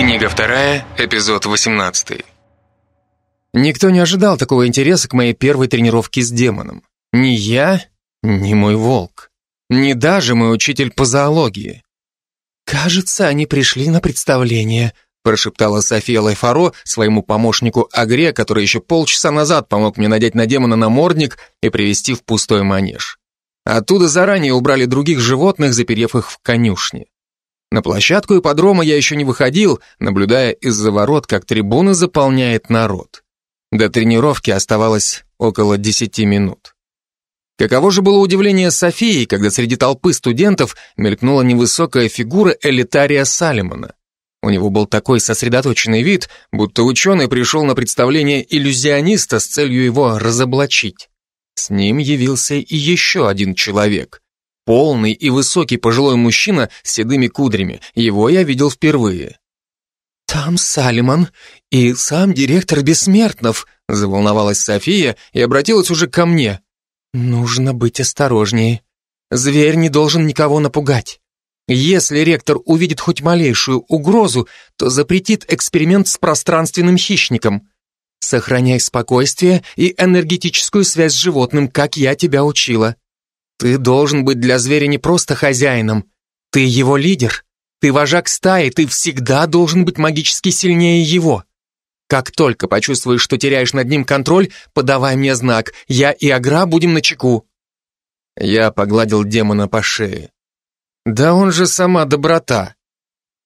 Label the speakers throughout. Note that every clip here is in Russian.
Speaker 1: Книга вторая, эпизод 18.
Speaker 2: Никто не ожидал такого интереса к моей первой тренировке с демоном. Ни я, ни мой волк. Ни даже мой учитель по зоологии. «Кажется, они пришли на представление», прошептала София Лайфаро своему помощнику Агре, который еще полчаса назад помог мне надеть на демона намордник и привести в пустой манеж. Оттуда заранее убрали других животных, заперев их в конюшне. На площадку ипподрома я еще не выходил, наблюдая из-за ворот, как трибуна заполняет народ. До тренировки оставалось около десяти минут. Каково же было удивление Софии, когда среди толпы студентов мелькнула невысокая фигура Элитария Салимона. У него был такой сосредоточенный вид, будто ученый пришел на представление иллюзиониста с целью его разоблачить. С ним явился и еще один человек. Полный и высокий пожилой мужчина с седыми кудрями. Его я видел впервые. «Там Салиман и сам директор Бессмертнов», заволновалась София и обратилась уже ко мне. «Нужно быть осторожнее. Зверь не должен никого напугать. Если ректор увидит хоть малейшую угрозу, то запретит эксперимент с пространственным хищником. Сохраняй спокойствие и энергетическую связь с животным, как я тебя учила. Ты должен быть для зверя не просто хозяином. Ты его лидер. Ты вожак стаи, ты всегда должен быть магически сильнее его. Как только почувствуешь, что теряешь над ним контроль, подавай мне знак. Я и Агра будем на чеку. Я погладил демона по шее. Да он же сама доброта.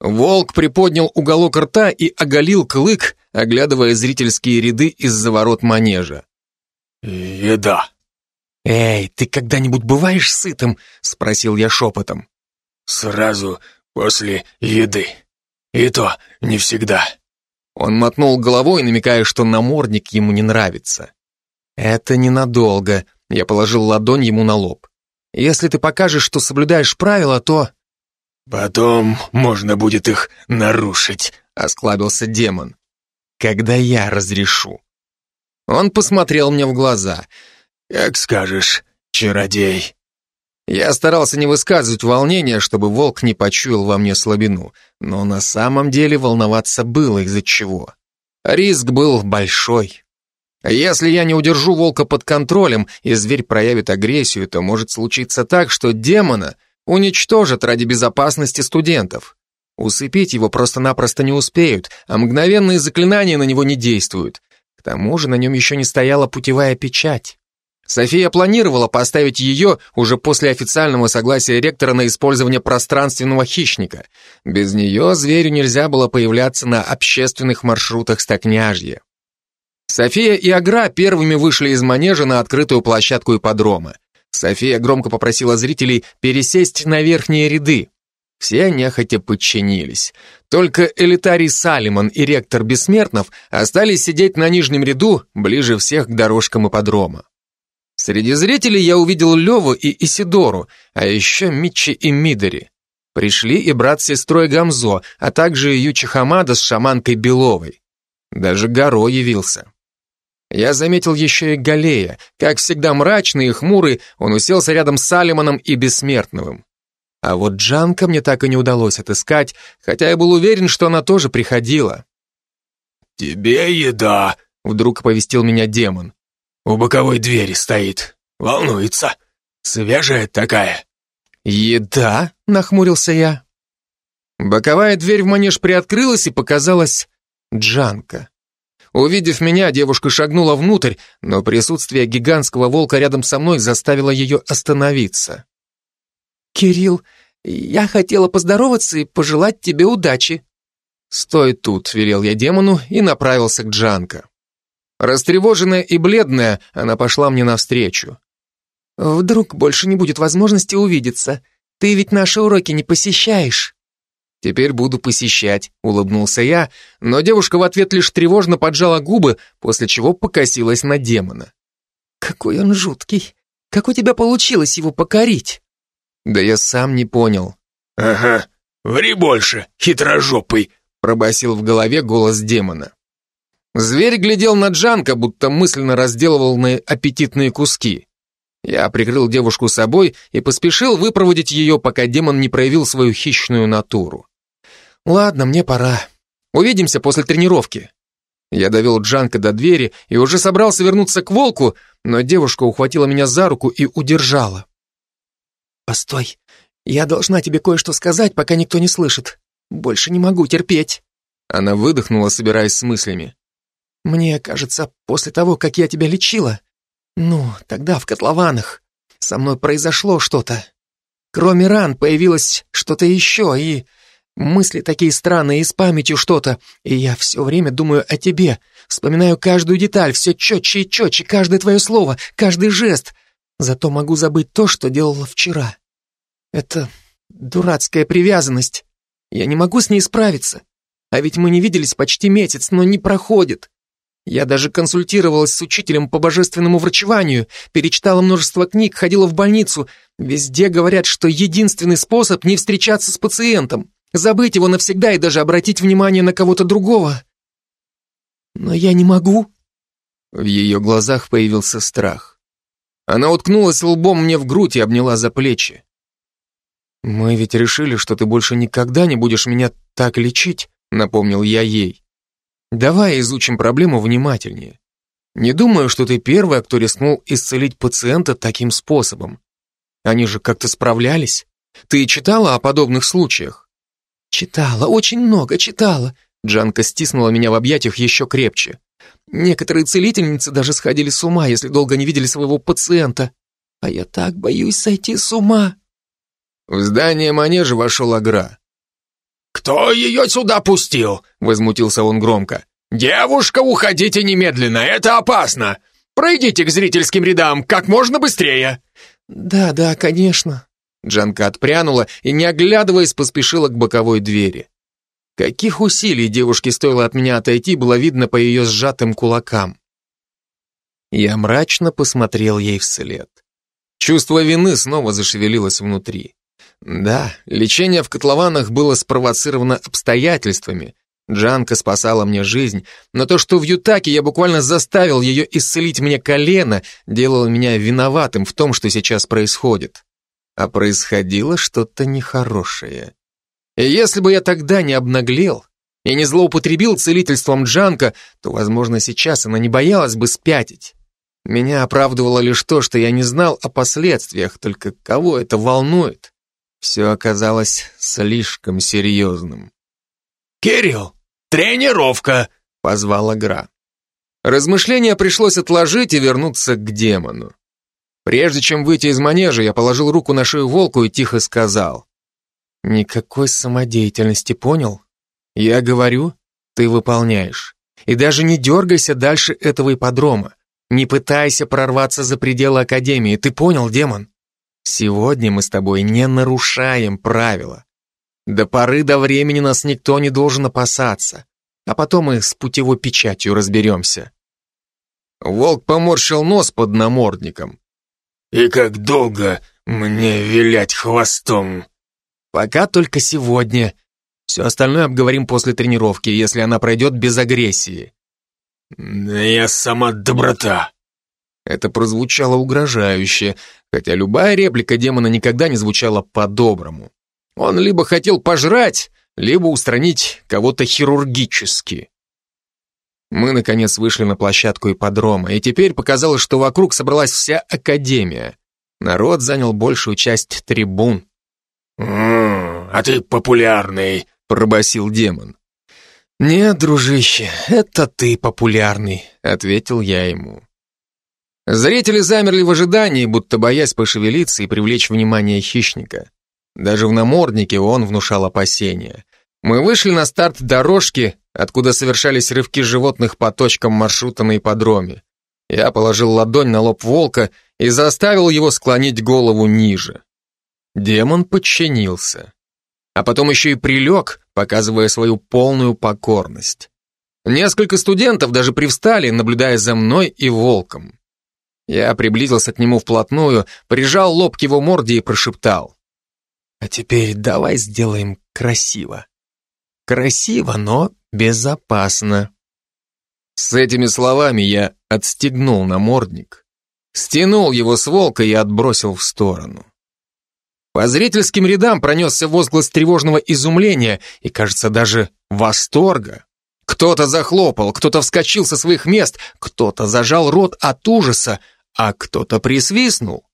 Speaker 2: Волк приподнял уголок рта и оголил клык, оглядывая зрительские ряды из-за ворот манежа.
Speaker 3: «Еда»,
Speaker 2: «Эй, ты когда-нибудь бываешь сытым?» — спросил я шепотом.
Speaker 3: «Сразу после еды. И то не всегда».
Speaker 2: Он мотнул головой, намекая, что намордник ему не нравится. «Это ненадолго», — я положил ладонь ему на лоб. «Если ты покажешь, что соблюдаешь правила, то...»
Speaker 3: «Потом можно будет их нарушить», — осклабился демон.
Speaker 2: «Когда я разрешу». Он посмотрел мне в глаза —
Speaker 3: «Как скажешь, чародей».
Speaker 2: Я старался не высказывать волнения, чтобы волк не почуял во мне слабину, но на самом деле волноваться было из-за чего. Риск был большой. Если я не удержу волка под контролем, и зверь проявит агрессию, то может случиться так, что демона уничтожат ради безопасности студентов. Усыпить его просто-напросто не успеют, а мгновенные заклинания на него не действуют. К тому же на нем еще не стояла путевая печать. София планировала поставить ее уже после официального согласия ректора на использование пространственного хищника. Без нее зверю нельзя было появляться на общественных маршрутах Стокняжья. София и Агра первыми вышли из манежа на открытую площадку ипподрома. София громко попросила зрителей пересесть на верхние ряды. Все нехотя подчинились. Только элитарий Салиман и ректор Бессмертнов остались сидеть на нижнем ряду, ближе всех к дорожкам ипподрома. Среди зрителей я увидел Леву и Исидору, а еще Митчи и Мидори. Пришли и брат с сестрой Гамзо, а также Ючи Хамада с шаманкой Беловой. Даже Горо явился. Я заметил еще и Галея. Как всегда мрачный и хмурый, он уселся рядом с Салиманом и Бессмертновым. А вот Джанка мне так и не удалось отыскать, хотя я был уверен, что она тоже приходила.
Speaker 3: «Тебе еда», — вдруг оповестил меня демон. У боковой двери стоит. Волнуется. Свежая такая.
Speaker 2: Еда? Нахмурился я. Боковая дверь в манеж приоткрылась и показалась Джанка. Увидев меня, девушка шагнула внутрь, но присутствие гигантского волка рядом со мной заставило ее остановиться. «Кирилл, я хотела поздороваться и пожелать тебе удачи». «Стой тут», — велел я демону и направился к Джанка. Растревоженная и бледная, она пошла мне навстречу. «Вдруг больше не будет возможности увидеться? Ты ведь наши уроки не посещаешь». «Теперь буду посещать», — улыбнулся я, но девушка в ответ лишь тревожно поджала губы, после чего покосилась на демона. «Какой он жуткий! Как у тебя получилось его покорить?» «Да я сам не понял».
Speaker 3: «Ага, ври больше, хитрожопый», — пробасил в голове голос демона.
Speaker 2: Зверь глядел на Джанка, будто мысленно разделывал на аппетитные куски. Я прикрыл девушку собой и поспешил выпроводить ее, пока демон не проявил свою хищную натуру. Ладно, мне пора. Увидимся после тренировки. Я довел Джанка до двери и уже собрался вернуться к волку, но девушка ухватила меня за руку и удержала. «Постой, я должна тебе кое-что сказать, пока никто не слышит. Больше не могу терпеть». Она выдохнула, собираясь с мыслями. «Мне кажется, после того, как я тебя лечила, ну, тогда в котлованах, со мной произошло что-то. Кроме ран появилось что-то еще, и мысли такие странные, и с памятью что-то, и я все время думаю о тебе, вспоминаю каждую деталь, все четче и четче, каждое твое слово, каждый жест, зато могу забыть то, что делала вчера. Это дурацкая привязанность. Я не могу с ней справиться. А ведь мы не виделись почти месяц, но не проходит. Я даже консультировалась с учителем по божественному врачеванию, перечитала множество книг, ходила в больницу. Везде говорят, что единственный способ не встречаться с пациентом, забыть его навсегда и даже обратить внимание на кого-то другого. Но я не могу. В ее глазах появился страх. Она уткнулась лбом мне в грудь и обняла за плечи. «Мы ведь решили, что ты больше никогда не будешь меня так лечить», напомнил я ей. «Давай изучим проблему внимательнее. Не думаю, что ты первая, кто рискнул исцелить пациента таким способом. Они же как-то справлялись. Ты читала о подобных случаях?» «Читала, очень много читала», Джанка стиснула меня в объятиях еще крепче. Некоторые целительницы даже сходили с ума, если долго не видели своего пациента. А я так боюсь сойти с ума. В здание манежа вошел Агра.
Speaker 3: «Кто ее сюда пустил?» — возмутился он громко. «Девушка, уходите немедленно, это опасно! Пройдите к зрительским рядам как можно быстрее!»
Speaker 2: «Да, да, конечно». Джанка отпрянула и, не оглядываясь, поспешила к боковой двери. Каких усилий девушке стоило от меня отойти, было видно по ее сжатым кулакам. Я мрачно посмотрел ей вслед. Чувство вины снова зашевелилось внутри. Да, лечение в котлованах было спровоцировано обстоятельствами. Джанка спасала мне жизнь, но то, что в Ютаке я буквально заставил ее исцелить мне колено, делало меня виноватым в том, что сейчас происходит. А происходило что-то нехорошее. И если бы я тогда не обнаглел и не злоупотребил целительством Джанка, то, возможно, сейчас она не боялась бы спятить. Меня оправдывало лишь то, что я не знал о последствиях, только кого это волнует. Все оказалось слишком серьезным.
Speaker 3: «Кирилл, тренировка!» — позвала Гра.
Speaker 2: Размышления пришлось отложить и вернуться к демону. Прежде чем выйти из манежа, я положил руку на шею волку и тихо сказал. «Никакой самодеятельности, понял? Я говорю, ты выполняешь. И даже не дергайся дальше этого ипподрома. Не пытайся прорваться за пределы Академии, ты понял, демон? Сегодня мы с тобой не нарушаем правила. До поры до времени нас никто не должен опасаться. А потом мы с путевой печатью разберемся. Волк поморщил нос под намордником.
Speaker 3: «И как долго мне вилять хвостом?»
Speaker 2: «Пока только сегодня. Все остальное обговорим после тренировки, если она пройдет без агрессии».
Speaker 3: «Я сама доброта»,
Speaker 2: это прозвучало угрожающе, хотя любая реплика демона никогда не звучала по-доброму. Он либо хотел пожрать, либо устранить кого-то хирургически. Мы, наконец, вышли на площадку ипподрома, и теперь показалось, что вокруг собралась вся академия. Народ занял большую часть трибун.
Speaker 3: «А ты популярный», — пробасил демон.
Speaker 2: «Нет, дружище, это ты популярный», — ответил я ему. Зрители замерли в ожидании, будто боясь пошевелиться и привлечь внимание хищника. Даже в наморднике он внушал опасения. Мы вышли на старт дорожки, откуда совершались рывки животных по точкам маршрута на ипподроме. Я положил ладонь на лоб волка и заставил его склонить голову ниже. Демон подчинился. А потом еще и прилег, показывая свою полную покорность. Несколько студентов даже привстали, наблюдая за мной и волком. Я приблизился к нему вплотную, прижал лоб к его морде и прошептал. «А теперь давай сделаем красиво. Красиво, но безопасно». С этими словами я отстегнул намордник, стянул его с волка и отбросил в сторону. По зрительским рядам пронесся возглас тревожного изумления и, кажется, даже восторга. Кто-то захлопал, кто-то вскочил со своих мест, кто-то зажал рот от ужаса, а кто-то присвистнул.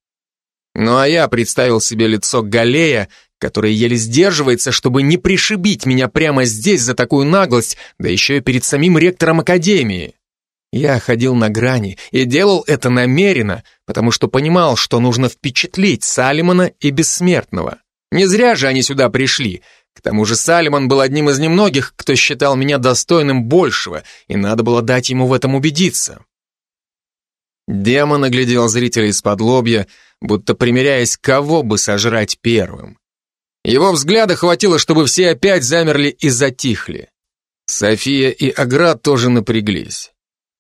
Speaker 2: Ну а я представил себе лицо Галея, который еле сдерживается, чтобы не пришибить меня прямо здесь за такую наглость, да еще и перед самим ректором академии. Я ходил на грани и делал это намеренно, потому что понимал, что нужно впечатлить Салимона и Бессмертного. Не зря же они сюда пришли. К тому же Салимон был одним из немногих, кто считал меня достойным большего, и надо было дать ему в этом убедиться. Демон оглядел зрителей из-под лобья, будто примеряясь, кого бы сожрать первым. Его взгляда хватило, чтобы все опять замерли и затихли. София и Аград тоже напряглись.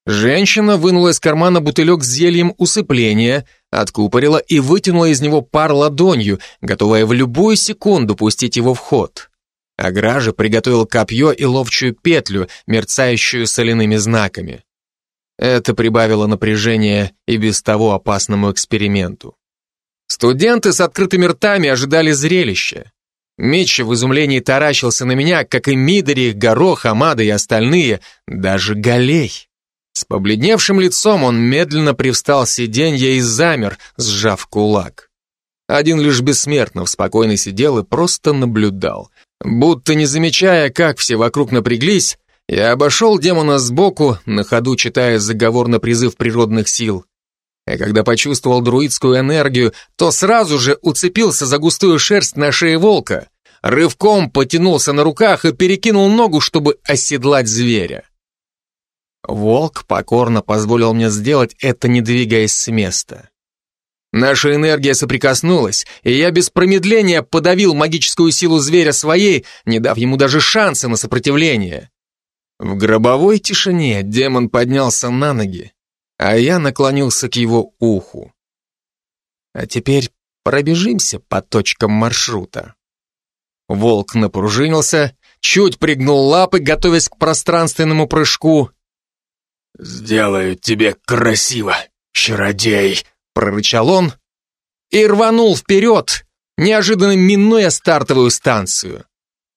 Speaker 2: Женщина вынула из кармана бутылек с зельем усыпления, откупорила и вытянула из него пар ладонью, готовая в любую секунду пустить его в ход. Агра же приготовил копье и ловчую петлю, мерцающую соляными знаками. Это прибавило напряжение и без того опасному эксперименту. Студенты с открытыми ртами ожидали зрелища. Митча в изумлении таращился на меня, как и Мидори, Горох, Амада и остальные, даже Галей. С побледневшим лицом он медленно привстал с сиденья и замер, сжав кулак. Один лишь Бессмертнов спокойно сидел и просто наблюдал. Будто не замечая, как все вокруг напряглись, я обошел демона сбоку, на ходу читая заговор на призыв природных сил. А когда почувствовал друидскую энергию, то сразу же уцепился за густую шерсть на шее волка, рывком потянулся на руках и перекинул ногу, чтобы оседлать зверя. Волк покорно позволил мне сделать это, не двигаясь с места. Наша энергия соприкоснулась, и я без промедления подавил магическую силу зверя своей, не дав ему даже шанса на сопротивление. В гробовой тишине демон поднялся на ноги, а я наклонился к его уху. А теперь пробежимся по точкам маршрута. Волк напружинился, чуть пригнул лапы, готовясь к пространственному прыжку.
Speaker 3: «Сделаю тебе красиво, чародей!»
Speaker 2: — прорычал он и рванул вперед, неожиданно минуя стартовую станцию.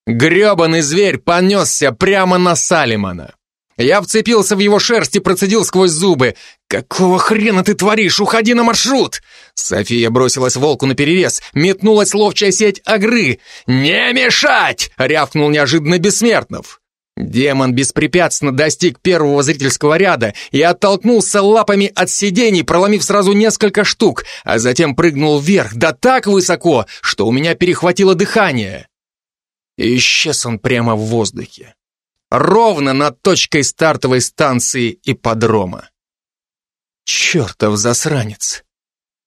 Speaker 2: Гребаный зверь понесся прямо на Салимана. Я вцепился в его шерсть и процедил сквозь зубы. «Какого хрена ты творишь? Уходи на маршрут!» София бросилась волку на перерез, метнулась ловчая сеть агры. «Не мешать!» — рявкнул неожиданно Бессмертнов. Демон беспрепятственно достиг первого зрительского ряда и оттолкнулся лапами от сидений, проломив сразу несколько штук, а затем прыгнул вверх, да так высоко, что у меня перехватило дыхание. И исчез он прямо в воздухе ровно над точкой стартовой станции ипподрома. Чертов засранец.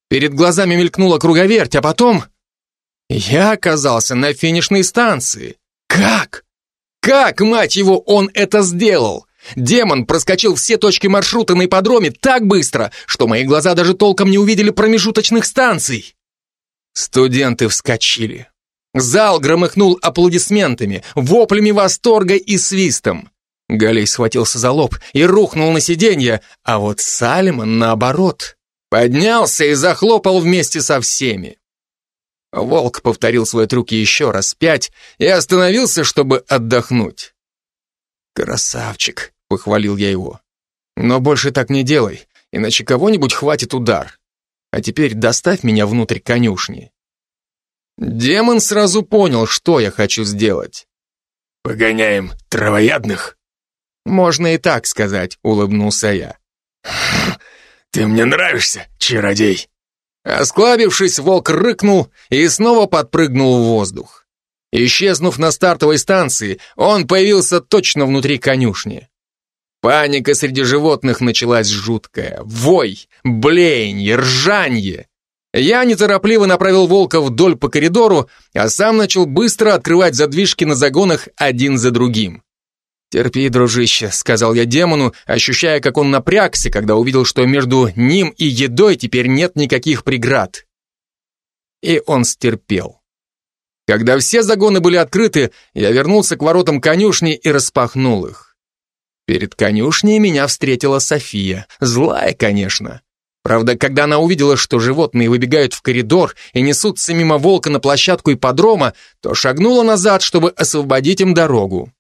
Speaker 2: Перед глазами мелькнула круговерть, а потом... Я оказался на финишной станции. Как? Как, мать его, он это сделал? Демон проскочил все точки маршрута на ипподроме так быстро, что мои глаза даже толком не увидели промежуточных станций. Студенты вскочили. Зал громыхнул аплодисментами, воплями восторга и свистом. Галей схватился за лоб и рухнул на сиденье, а вот Салимон, наоборот, поднялся и захлопал вместе со всеми. Волк повторил свой трюк еще раз пять и остановился, чтобы отдохнуть. «Красавчик», — похвалил я его. «Но больше так не делай, иначе кого-нибудь хватит удар. А теперь доставь меня внутрь конюшни». Демон сразу понял, что я хочу сделать.
Speaker 3: «Погоняем травоядных?»
Speaker 2: «Можно и так сказать», — улыбнулся я.
Speaker 3: «Ты мне нравишься, чародей!»
Speaker 2: Осклабившись, волк рыкнул и снова подпрыгнул в воздух. Исчезнув на стартовой станции, он появился точно внутри конюшни. Паника среди животных началась жуткая. Вой, блеяние, ржанье. Я неторопливо направил волка вдоль по коридору, а сам начал быстро открывать задвижки на загонах один за другим. «Терпи, дружище», — сказал я демону, ощущая, как он напрягся, когда увидел, что между ним и едой теперь нет никаких преград. И он стерпел. Когда все загоны были открыты, я вернулся к воротам конюшни и распахнул их. Перед конюшней меня встретила София, злая, конечно. Правда, когда она увидела, что животные выбегают в коридор и несутся мимо волка на площадку ипподрома, то шагнула назад, чтобы освободить им дорогу.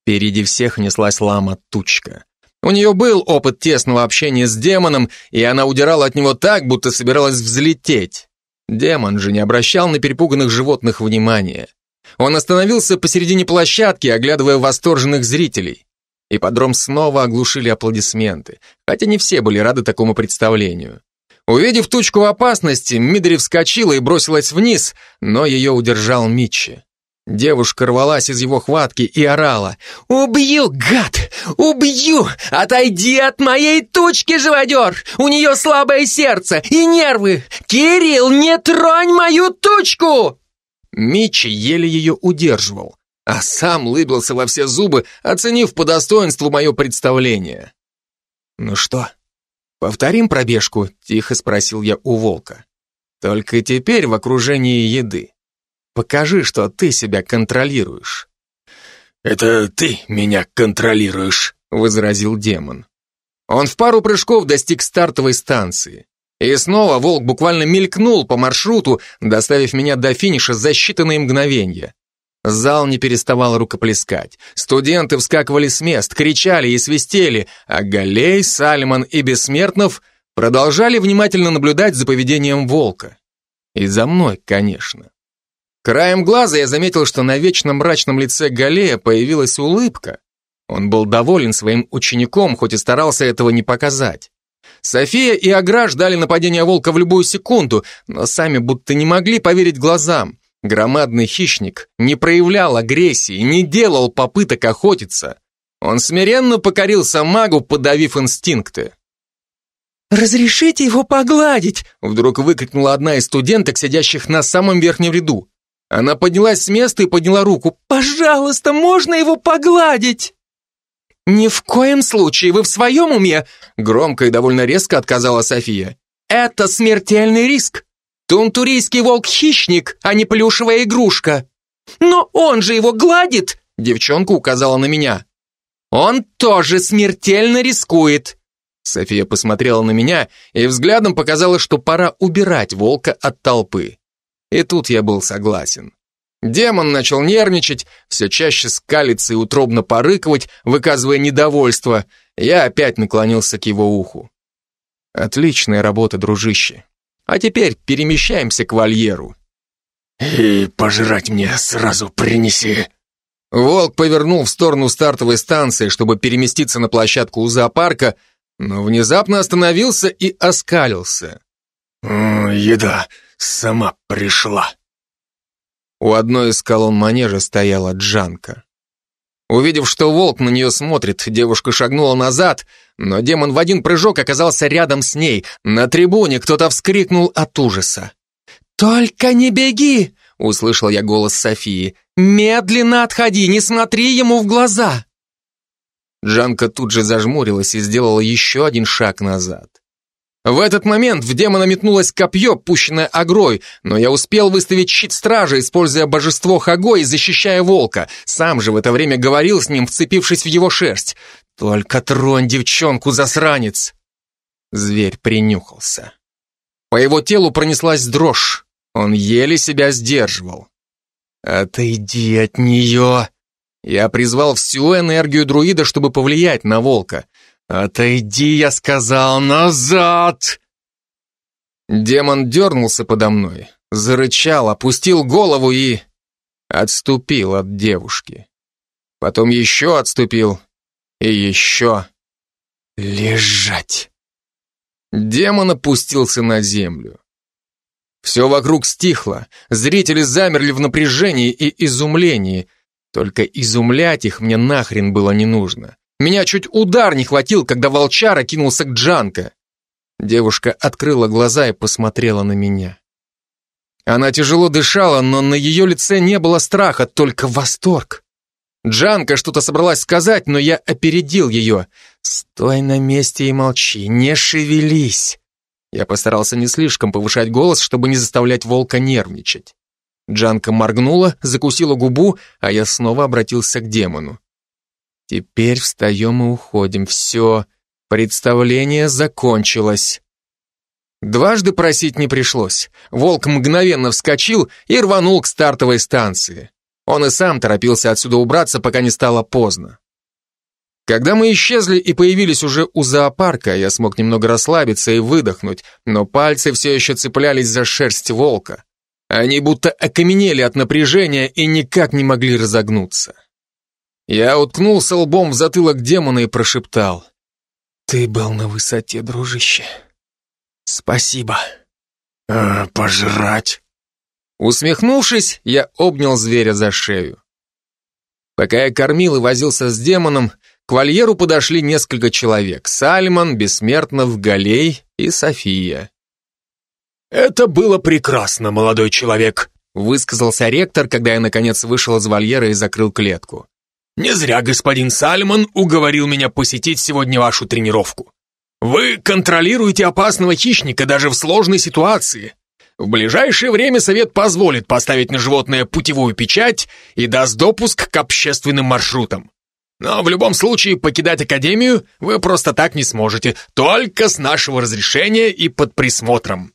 Speaker 2: Впереди всех неслась лама Тучка. У нее был опыт тесного общения с демоном, и она удирала от него так, будто собиралась взлететь. Демон же не обращал на перепуганных животных внимания. Он остановился посередине площадки, оглядывая восторженных зрителей. Ипподром снова оглушили аплодисменты, хотя не все были рады такому представлению. Увидев тучку опасности, Мидри вскочила и бросилась вниз, но ее удержал Митчи. Девушка рвалась из его хватки и орала. «Убью, гад! Убью! Отойди от моей тучки, живодер! У нее слабое сердце и нервы! Кирилл, не тронь мою тучку!» Мичи еле ее удерживал, а сам лыбился во все зубы, оценив по достоинству мое представление. «Ну что, повторим пробежку?» — тихо спросил я у волка. «Только теперь в окружении еды». Покажи, что ты себя контролируешь.
Speaker 3: Это ты меня контролируешь, возразил демон.
Speaker 2: Он в пару прыжков достиг стартовой станции. И снова волк буквально мелькнул по маршруту, доставив меня до финиша за считанные мгновения. Зал не переставал рукоплескать. Студенты вскакивали с мест, кричали и свистели, а Галей, Сальман и Бессмертнов продолжали внимательно наблюдать за поведением волка. И за мной, конечно. Краем глаза я заметил, что на вечно мрачном лице Галея появилась улыбка. Он был доволен своим учеником, хоть и старался этого не показать. София и Агра ждали нападения волка в любую секунду, но сами будто не могли поверить глазам. Громадный хищник не проявлял агрессии, не делал попыток охотиться. Он смиренно покорился магу, подавив инстинкты. «Разрешите его погладить!» Вдруг выкрикнула одна из студенток, сидящих на самом верхнем ряду. Она поднялась с места и подняла руку. «Пожалуйста, можно его погладить?» «Ни в коем случае, вы в своем уме?» Громко и довольно резко отказала София. «Это смертельный риск. Тунтурийский волк-хищник, а не плюшевая игрушка. Но он же его гладит!» Девчонка указала на меня. «Он тоже смертельно рискует!» София посмотрела на меня и взглядом показала, что пора убирать волка от толпы. И тут я был согласен. Демон начал нервничать, все чаще скалиться и утробно порыковать, выказывая недовольство. Я опять наклонился к его уху. Отличная работа, дружище. А теперь перемещаемся к вольеру.
Speaker 3: И пожрать мне сразу принеси.
Speaker 2: Волк повернул в сторону стартовой станции, чтобы переместиться на площадку у зоопарка, но внезапно остановился и оскалился.
Speaker 3: «Еда сама пришла».
Speaker 2: У одной из колонн манежа стояла Джанка. Увидев, что волк на нее смотрит, девушка шагнула назад, но демон в один прыжок оказался рядом с ней. На трибуне кто-то вскрикнул от ужаса. «Только не беги!» — услышал я голос Софии. «Медленно отходи, не смотри ему в глаза!» Джанка тут же зажмурилась и сделала еще один шаг назад. В этот момент в демона метнулось копье, пущенное Агрой, но я успел выставить щит стража, используя божество Хаго и защищая волка. Сам же в это время говорил с ним, вцепившись в его шерсть. «Только тронь девчонку, засранец!» Зверь принюхался. По его телу пронеслась дрожь. Он еле себя сдерживал. «Отойди от нее!» Я призвал всю энергию друида, чтобы повлиять на волка. «Отойди, я сказал, назад!» Демон дернулся подо мной, зарычал, опустил голову и... отступил от девушки. Потом еще отступил и еще... Лежать! Демон опустился на землю. Все вокруг стихло, зрители замерли в напряжении и изумлении, только изумлять их мне нахрен было не нужно. Меня чуть удар не хватил, когда волчара кинулся к Джанко. Девушка открыла глаза и посмотрела на меня. Она тяжело дышала, но на ее лице не было страха, только восторг. Джанка что-то собралась сказать, но я опередил ее. «Стой на месте и молчи, не шевелись!» Я постарался не слишком повышать голос, чтобы не заставлять волка нервничать. Джанка моргнула, закусила губу, а я снова обратился к демону. Теперь встаем и уходим. Все. Представление закончилось. Дважды просить не пришлось. Волк мгновенно вскочил и рванул к стартовой станции. Он и сам торопился отсюда убраться, пока не стало поздно. Когда мы исчезли и появились уже у зоопарка, я смог немного расслабиться и выдохнуть, но пальцы все еще цеплялись за шерсть волка. Они будто окаменели от напряжения и никак не могли разогнуться. Я уткнулся лбом в затылок демона и прошептал. «Ты был на высоте, дружище. Спасибо».
Speaker 3: «А, пожрать?»
Speaker 2: Усмехнувшись, я обнял зверя за шею. Пока я кормил и возился с демоном, к вольеру подошли несколько человек. Сальман, Бессмертнов, Галей и София.
Speaker 3: «Это было прекрасно, молодой человек»,
Speaker 2: высказался ректор, когда я наконец вышел из вольера и закрыл клетку.
Speaker 3: «Не зря господин Сальман уговорил меня посетить сегодня вашу тренировку. Вы контролируете опасного хищника даже в сложной ситуации. В ближайшее время совет позволит поставить на животное путевую печать и даст допуск к общественным маршрутам. Но в любом случае покидать Академию вы просто так не сможете, только с нашего разрешения и под присмотром».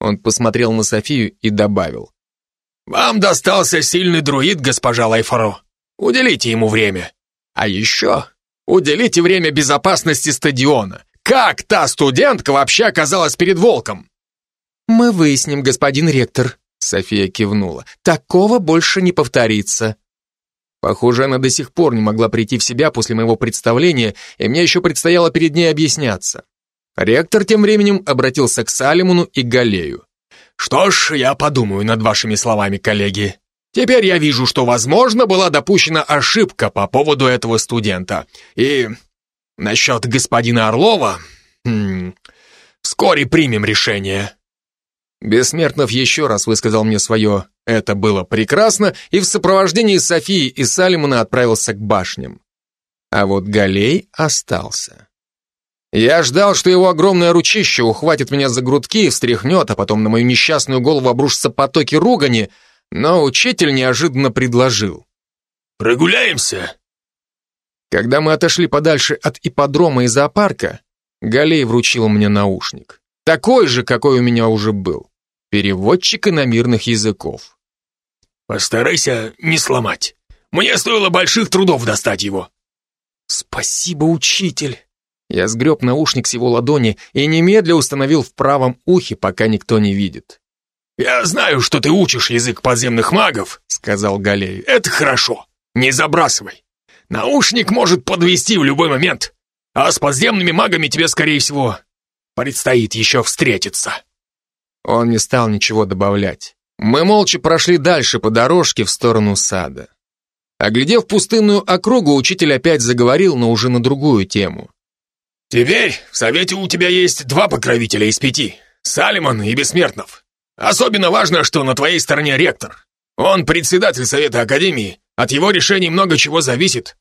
Speaker 2: Он посмотрел на Софию и добавил.
Speaker 3: «Вам достался сильный друид, госпожа Лайфаро. Уделите ему время. А еще уделите время безопасности стадиона. Как та студентка вообще оказалась перед волком?»
Speaker 2: «Мы выясним, господин ректор», — София кивнула. «Такого больше не повторится». Похоже, она до сих пор не могла прийти в себя после моего представления, и мне еще предстояло перед ней объясняться. Ректор тем временем обратился к Салимону и Галею.
Speaker 3: «Что ж, я подумаю над вашими словами, коллеги. Теперь я вижу, что, возможно, была допущена ошибка по поводу этого студента. И насчет господина Орлова... Хм, вскоре примем решение».
Speaker 2: Бессмертнов еще раз высказал мне свое «это было прекрасно» и в сопровождении Софии и Салимона отправился к башням. А вот Галей остался. Я ждал, что его огромное ручище ухватит меня за грудки и встряхнет, а потом на мою несчастную голову обрушатся потоки ругани, но учитель неожиданно предложил.
Speaker 3: «Прогуляемся?»
Speaker 2: Когда мы отошли подальше от ипподрома и зоопарка, Галей вручил мне наушник. Такой же, какой у меня уже был. Переводчик иномирных языков.
Speaker 3: Постарайся не сломать. Мне стоило больших трудов достать его.
Speaker 2: Спасибо, учитель. Я сгреб наушник с его ладони и немедля установил в правом ухе, пока никто не видит.
Speaker 3: «Я знаю, что ты учишь язык подземных магов», — сказал Галей. «Это хорошо. Не забрасывай. Наушник может подвести в любой момент, а с подземными магами тебе, скорее всего, Предстоит еще встретиться.
Speaker 2: Он не стал ничего добавлять. Мы молча прошли дальше по дорожке в сторону сада. Оглядев пустынную округу, учитель опять заговорил, но уже на другую тему.
Speaker 3: «Теперь в Совете у тебя есть два покровителя из пяти — Салимон и Бессмертнов. Особенно важно, что на твоей стороне ректор. Он председатель Совета Академии, от его решений много чего зависит.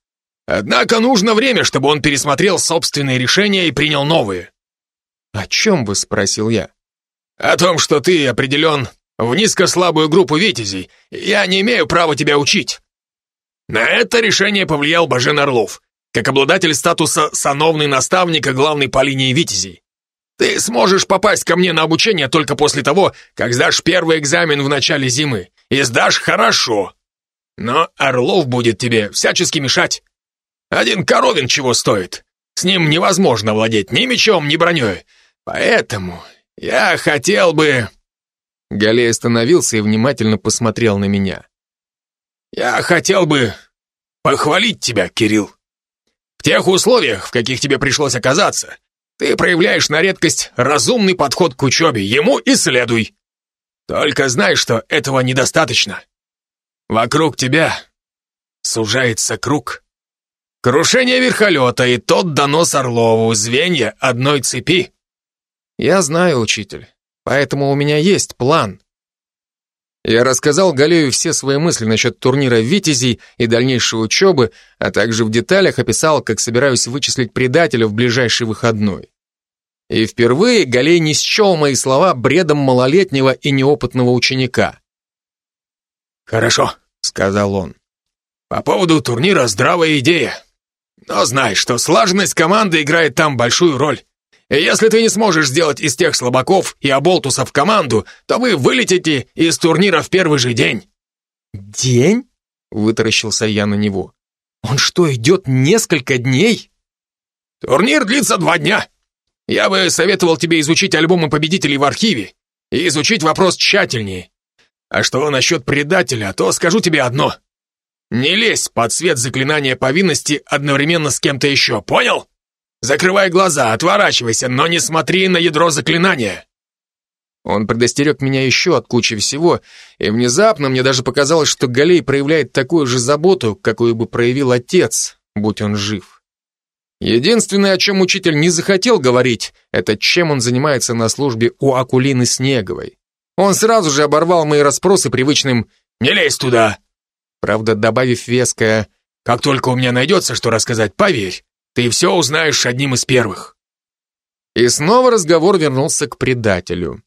Speaker 3: Однако нужно время, чтобы он пересмотрел собственные решения и принял новые.
Speaker 2: «О чем вы?» — спросил я.
Speaker 3: «О том, что ты определен в низкослабую группу витязей. Я не имею права тебя учить». На это решение повлиял Бажен Орлов, как обладатель статуса сановный наставника главной по линии витязей. Ты сможешь попасть ко мне на обучение только после того, как сдашь первый экзамен в начале зимы. И сдашь хорошо. Но Орлов будет тебе всячески мешать. Один коровин чего стоит. С ним невозможно владеть ни мечом, ни броней. Поэтому я хотел бы...»
Speaker 2: Галей остановился и внимательно посмотрел на меня.
Speaker 3: «Я хотел бы похвалить тебя, Кирилл. В тех условиях, в каких тебе пришлось оказаться, ты проявляешь на редкость разумный подход к учебе, ему и следуй. Только знай, что этого недостаточно. Вокруг тебя сужается круг. Крушение верхолета и тот донос Орлову, звенья одной цепи.
Speaker 2: Я знаю, учитель, поэтому у меня есть план. Я рассказал Галею все свои мысли насчет турнира «Витязей» и дальнейшей учебы, а также в деталях описал, как собираюсь вычислить предателя в ближайший выходной. И впервые Галей не счел мои слова бредом малолетнего и неопытного ученика.
Speaker 3: «Хорошо», — сказал он. «По поводу турнира здравая идея. Но знай, что слаженность команды играет там большую роль. И если ты не сможешь сделать из тех слабаков и оболтусов команду, то вы вылетите из турнира в первый же день».
Speaker 2: «День?» — вытаращился я на него. «Он что, идет несколько дней?»
Speaker 3: «Турнир длится два дня. Я бы советовал тебе изучить альбомы победителей в архиве и изучить вопрос тщательнее. А что насчет предателя, то скажу тебе одно. Не лезь под свет заклинания повинности одновременно с кем-то еще, понял? Закрывай глаза, отворачивайся, но не смотри на ядро заклинания.
Speaker 2: Он предостерег меня еще от кучи всего, и внезапно мне даже показалось, что Галей проявляет такую же заботу, какую бы проявил отец, будь он жив. Единственное, о чем учитель не захотел говорить, это чем он занимается на службе у Акулины Снеговой. Он сразу же оборвал мои расспросы привычным
Speaker 3: «Не лезь туда!»
Speaker 2: Правда, добавив веское
Speaker 3: «Как только у меня найдется, что рассказать, поверь, ты все узнаешь одним из первых».
Speaker 2: И снова разговор вернулся к предателю.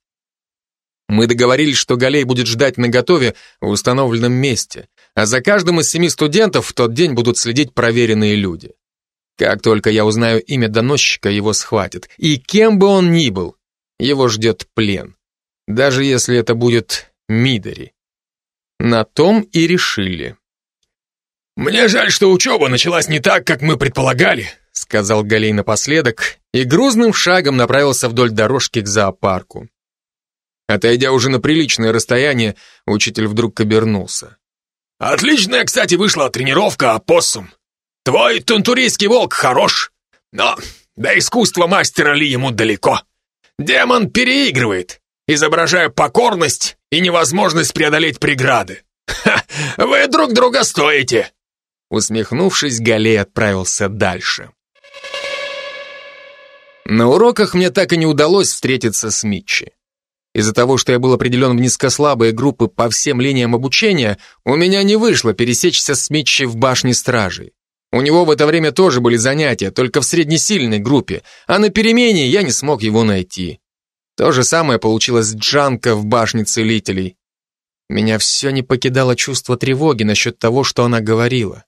Speaker 2: Мы договорились, что Галей будет ждать наготове в установленном месте, а за каждым из семи студентов в тот день будут следить проверенные люди. Как только я узнаю имя доносчика, его схватят. И кем бы он ни был, его ждет плен. Даже если это будет Мидори. На том и решили.
Speaker 3: «Мне жаль, что учеба началась не так, как мы предполагали»,
Speaker 2: сказал Галей напоследок и грузным шагом направился вдоль дорожки к зоопарку. Отойдя уже на приличное расстояние, учитель вдруг обернулся.
Speaker 3: «Отличная, кстати, вышла тренировка, опоссум. Твой тунтурийский волк хорош, но до искусства мастера Ли ему далеко. Демон переигрывает, изображая покорность и невозможность преодолеть преграды. Ха, вы друг друга стоите!»
Speaker 2: Усмехнувшись, Галей отправился дальше. На уроках мне так и не удалось встретиться с Митчи. Из-за того, что я был определен в низкослабые группы по всем линиям обучения, у меня не вышло пересечься с Митчи в башне стражей. У него в это время тоже были занятия, только в среднесильной группе, а на перемене я не смог его найти. То же самое получилось с Джанко в башне целителей. Меня все не покидало чувство тревоги насчет того, что она говорила.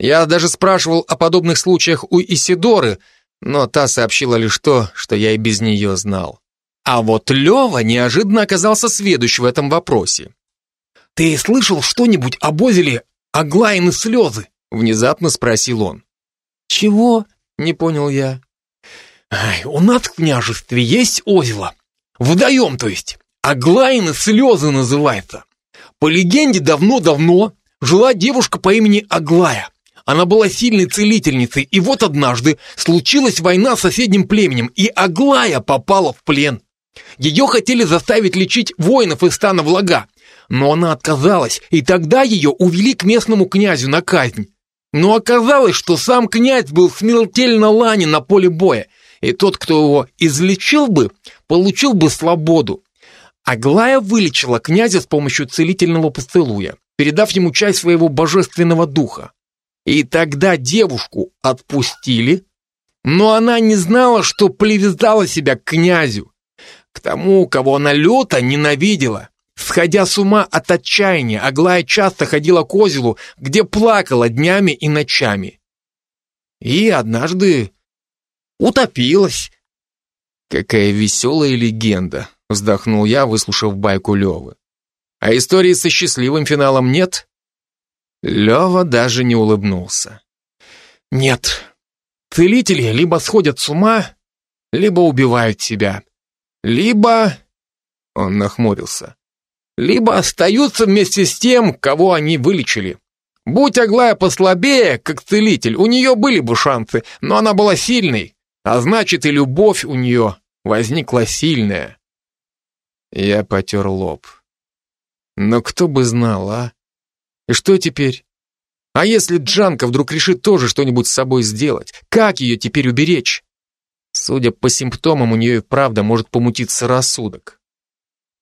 Speaker 2: Я даже спрашивал о подобных случаях у Исидоры, но та сообщила лишь то, что я и без нее знал. А вот Лева неожиданно оказался сведущ в этом вопросе.
Speaker 4: «Ты слышал что-нибудь об озере Аглаины слезы?»
Speaker 2: Внезапно спросил он.
Speaker 4: «Чего?»
Speaker 2: — не понял я.
Speaker 4: Ай, «У нас в княжестве есть озеро. Водоем, то есть. Аглаины слезы называется. По легенде, давно-давно жила девушка по имени Аглая. Она была сильной целительницей, и вот однажды случилась война с соседним племенем, и Аглая попала в плен. Ее хотели заставить лечить воинов из стана влага, но она отказалась, и тогда ее увели к местному князю на казнь. Но оказалось, что сам князь был смертельно ланен на поле боя, и тот, кто его излечил бы, получил бы свободу. Аглая вылечила князя с помощью целительного поцелуя, передав ему часть своего божественного духа. И тогда девушку отпустили, но она не знала, что привязала себя к князю, к тому, кого она люто ненавидела. Сходя с ума от отчаяния, Аглая часто ходила к озеру, где плакала днями и ночами. И однажды утопилась.
Speaker 2: Какая веселая легенда, вздохнул я, выслушав байку Левы. А истории со счастливым финалом нет? Лева даже не улыбнулся.
Speaker 4: Нет, целители либо сходят с ума, либо убивают себя, либо... Он нахмурился либо остаются вместе с тем, кого они вылечили. Будь Аглая послабее, как целитель, у нее были бы шансы, но она была сильной, а значит и любовь у нее возникла сильная.
Speaker 2: Я потер лоб. Но кто бы знал, а? И что теперь? А если Джанка вдруг решит тоже что-нибудь с собой сделать? Как ее теперь уберечь? Судя по симптомам, у нее и правда может помутиться рассудок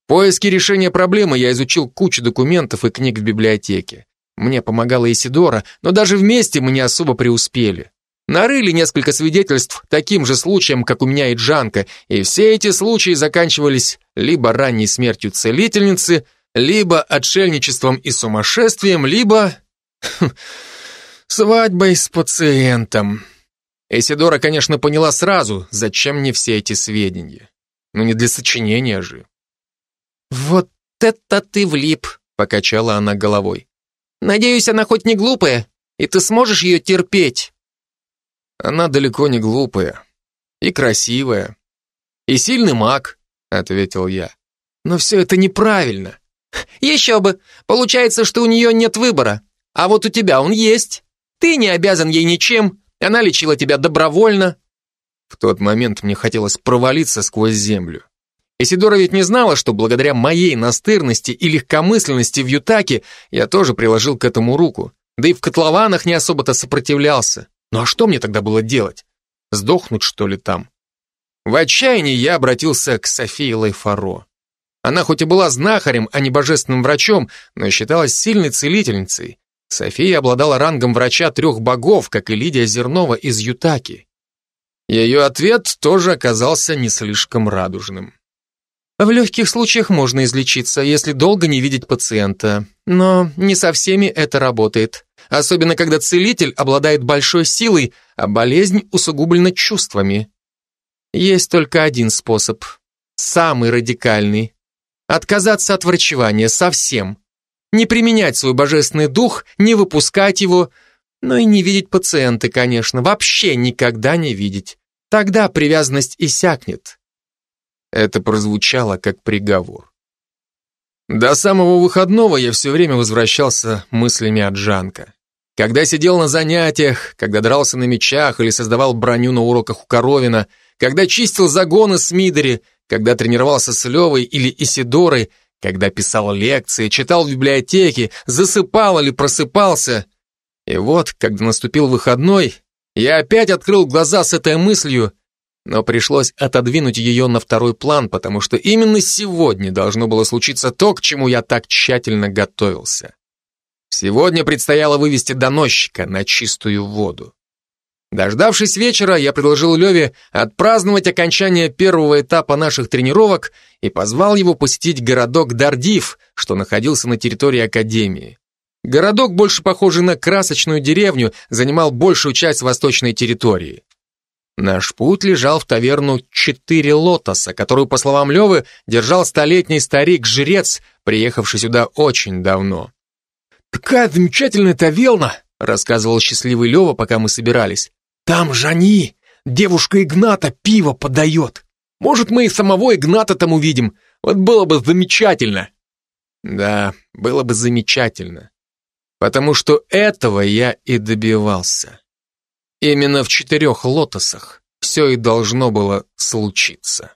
Speaker 2: поиске решения проблемы я изучил кучу документов и книг в библиотеке. Мне помогала Исидора, но даже вместе мы не особо преуспели. Нарыли несколько свидетельств таким же случаем, как у меня и Джанка, и все эти случаи заканчивались либо ранней смертью целительницы, либо отшельничеством и сумасшествием, либо... Свадьбой с пациентом. Эсидора, конечно, поняла сразу, зачем мне все эти сведения. Но не для сочинения же.
Speaker 5: «Вот это ты влип», — покачала она головой. «Надеюсь, она хоть не глупая, и ты сможешь ее терпеть».
Speaker 2: Она далеко не глупая. И красивая. И сильный маг, ответил я. Но все это неправильно.
Speaker 5: Еще бы. Получается, что у нее нет выбора. А вот у тебя он есть. Ты не обязан ей ничем. Она лечила тебя добровольно.
Speaker 2: В тот момент мне хотелось провалиться сквозь землю. Исидора ведь не знала, что благодаря моей настырности и легкомысленности в Ютаке я тоже приложил к этому руку. Да и в котлованах не особо-то сопротивлялся. Ну а что мне тогда было делать? Сдохнуть, что ли, там? В отчаянии я обратился к Софии Лайфаро. Она хоть и была знахарем, а не божественным врачом, но считалась сильной целительницей. София обладала рангом врача трех богов, как и Лидия Зернова из Ютаки. Ее ответ тоже оказался не слишком радужным. В легких случаях можно излечиться, если долго не видеть пациента. Но не со всеми это работает. Особенно, когда целитель обладает большой силой, а болезнь усугублена чувствами. Есть только один способ. Самый радикальный. Отказаться от врачевания совсем. Не применять свой божественный дух, не выпускать его, но и не видеть пациента, конечно, вообще никогда не видеть. Тогда привязанность иссякнет. Это прозвучало как приговор. До самого выходного я все время возвращался мыслями от Жанка. Когда сидел на занятиях, когда дрался на мечах или создавал броню на уроках у Коровина, когда чистил загоны с Мидори, когда тренировался с Левой или Исидорой, когда писал лекции, читал в библиотеке, засыпал или просыпался. И вот, когда наступил выходной, я опять открыл глаза с этой мыслью но пришлось отодвинуть ее на второй план, потому что именно сегодня должно было случиться то, к чему я так тщательно готовился. Сегодня предстояло вывести доносчика на чистую воду. Дождавшись вечера, я предложил Леве отпраздновать окончание первого этапа наших тренировок и позвал его посетить городок Дардив, что находился на территории Академии. Городок, больше похожий на красочную деревню, занимал большую часть восточной территории. Наш путь лежал в таверну «Четыре лотоса», которую, по словам Левы, держал столетний старик-жрец, приехавший сюда очень давно.
Speaker 4: «Такая замечательная таверна!» — рассказывал счастливый Лева, пока мы собирались. «Там Жани, девушка Игната, пиво подает. Может, мы и самого Игната там увидим. Вот было бы замечательно!»
Speaker 2: Да, было бы замечательно. Потому что этого я и добивался. Именно в четырех лотосах все и должно было случиться.